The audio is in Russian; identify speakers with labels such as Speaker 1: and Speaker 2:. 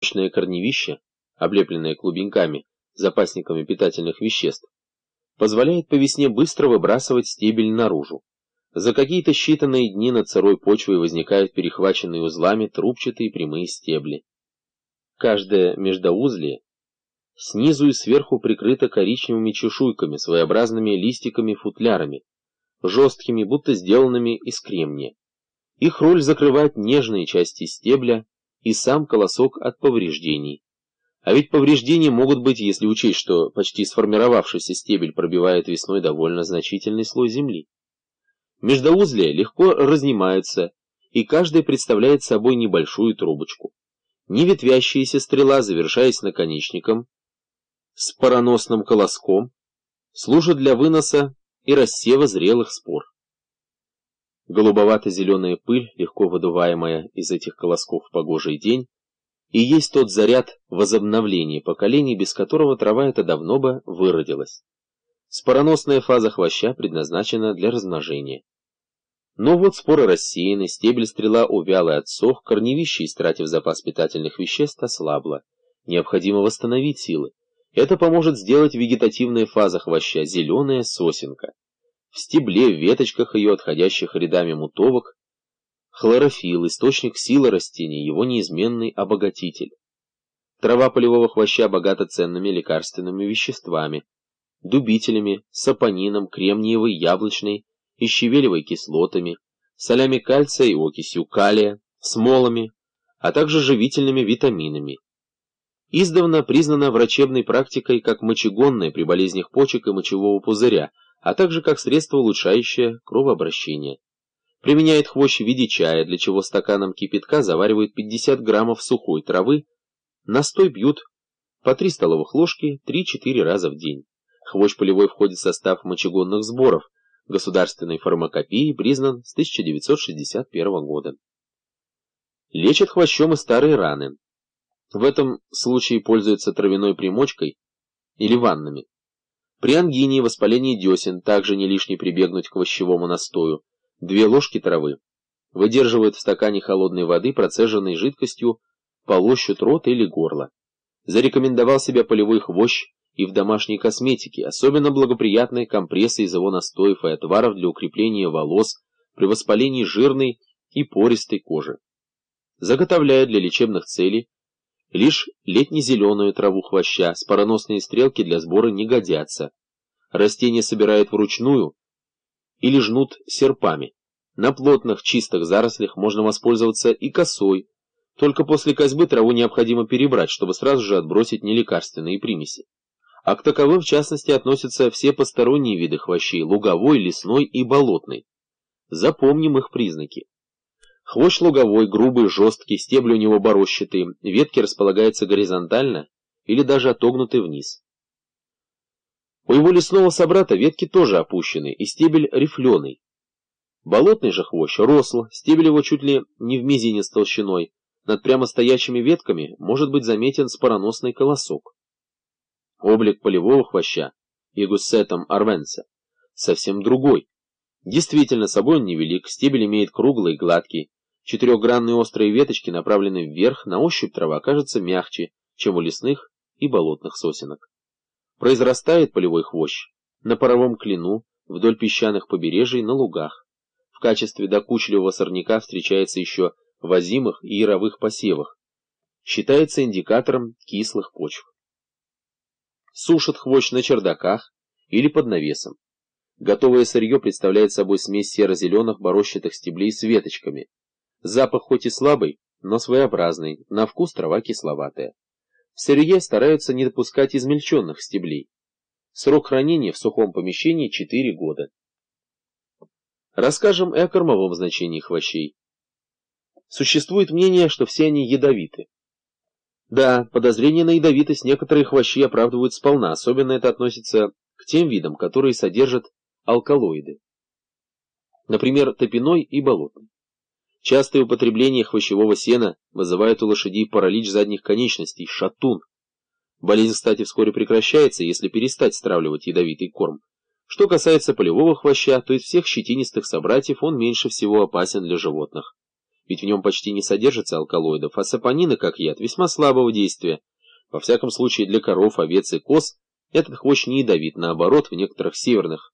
Speaker 1: мощное корневище, облепленное клубеньками, запасниками питательных веществ, позволяет по весне быстро выбрасывать стебель наружу. За какие-то считанные дни над сырой почвой возникают перехваченные узлами трубчатые прямые стебли. Каждое междоузлие снизу и сверху прикрыто коричневыми чешуйками, своеобразными листиками-футлярами, жесткими, будто сделанными из кремния. Их роль закрывать нежные части стебля и сам колосок от повреждений. А ведь повреждения могут быть, если учесть, что почти сформировавшийся стебель пробивает весной довольно значительный слой земли. Междоузлия легко разнимаются, и каждый представляет собой небольшую трубочку. Неветвящаяся стрела, завершаясь наконечником, с пароносным колоском, служит для выноса и рассева зрелых спор. Голубовато-зеленая пыль, легко выдуваемая из этих колосков в погожий день, и есть тот заряд возобновления поколений, без которого трава эта давно бы выродилась. Спороносная фаза хвоща предназначена для размножения. Но вот споры рассеяны, стебель стрела увял и отсох, корневище, истратив запас питательных веществ, ослабло. Необходимо восстановить силы. Это поможет сделать вегетативная фаза хвоща, зеленая сосенка. В стебле, в веточках ее, отходящих рядами мутовок, хлорофилл, источник силы растения, его неизменный обогатитель. Трава полевого хвоща богата ценными лекарственными веществами, дубителями, сапонином, кремниевой, яблочной и щавелевой кислотами, солями кальция и окисью калия, смолами, а также живительными витаминами. Издавна признана врачебной практикой как мочегонная при болезнях почек и мочевого пузыря, а также как средство, улучшающее кровообращение. Применяет хвощ в виде чая, для чего стаканом кипятка заваривают 50 граммов сухой травы, настой бьют по 3 столовых ложки 3-4 раза в день. Хвощ полевой входит в состав мочегонных сборов, государственной фармакопии признан с 1961 года. Лечат хвощом и старые раны. В этом случае пользуются травяной примочкой или ваннами. При ангине и воспалении десен также не лишне прибегнуть к овощевому настою. Две ложки травы выдерживают в стакане холодной воды, процеженной жидкостью, полощут рот или горло. Зарекомендовал себя полевой хвощ и в домашней косметике, особенно благоприятные компрессы из его настоев и отваров для укрепления волос при воспалении жирной и пористой кожи. Заготовляя для лечебных целей Лишь летне-зеленую траву хвоща, спороносные стрелки для сбора не годятся. Растения собирают вручную или жнут серпами. На плотных, чистых зарослях можно воспользоваться и косой. Только после козьбы траву необходимо перебрать, чтобы сразу же отбросить нелекарственные примеси. А к таковым, в частности, относятся все посторонние виды хвощей – луговой, лесной и болотный. Запомним их признаки. Хвощ луговой, грубый, жесткий, стебли у него борощатые, ветки располагаются горизонтально или даже отогнуты вниз. У его лесного собрата ветки тоже опущены, и стебель рифленый. Болотный же хвощ росл, стебель его чуть ли не в мизинец толщиной, над прямо стоящими ветками может быть заметен спороносный колосок. Облик полевого хвоща, игуссетом арвенса, совсем другой. Действительно, собой он невелик, стебель имеет круглый, гладкий, Четырехгранные острые веточки направлены вверх, на ощупь трава кажется мягче, чем у лесных и болотных сосенок. Произрастает полевой хвощ на паровом клину, вдоль песчаных побережий, на лугах. В качестве докучливого сорняка встречается еще в озимых и яровых посевах. Считается индикатором кислых почв. Сушат хвощ на чердаках или под навесом. Готовое сырье представляет собой смесь серо-зеленых борощатых стеблей с веточками. Запах хоть и слабый, но своеобразный, на вкус трава кисловатая. В сырье стараются не допускать измельченных стеблей. Срок хранения в сухом помещении 4 года. Расскажем и о кормовом значении хвощей. Существует мнение, что все они ядовиты. Да, подозрения на ядовитость некоторые хвощи оправдывают сполна, особенно это относится к тем видам, которые содержат алкалоиды. Например, топяной и болотный. Частое употребление хвощевого сена вызывает у лошадей паралич задних конечностей, шатун. Болезнь, кстати, вскоре прекращается, если перестать стравливать ядовитый корм. Что касается полевого хвоща, то из всех щетинистых собратьев он меньше всего опасен для животных. ведь в нем почти не содержится алкалоидов, а сапонины, как яд, весьма слабого действия. Во всяком случае для коров, овец и коз этот хвощ не ядовит, наоборот, в некоторых северных